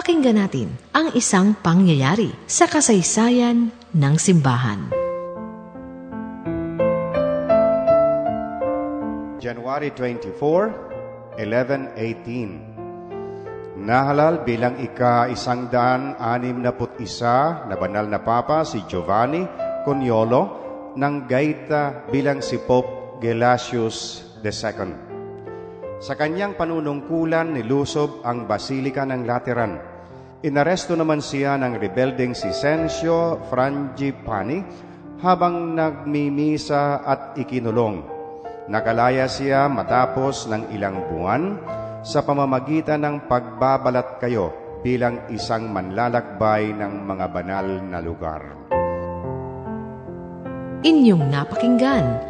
Pakinggan natin ang isang pangyayari sa kasaysayan ng simbahan. January 24, 1118. Nahalal bilang ika isang daan anim na put isa na banal na papa si Giovanni Coniolo ng Gaita bilang si Pope Gelasius II. Sa kanyang panunungkulan, nilusob ang Basilika ng Lateran. Inaresto naman siya ng rebelding si Sensio Frangipani habang nagmimisa at ikinulong. Nakalaya siya matapos ng ilang buwan sa pamamagitan ng pagbabalat kayo bilang isang manlalakbay ng mga banal na lugar. Inyong napakinggan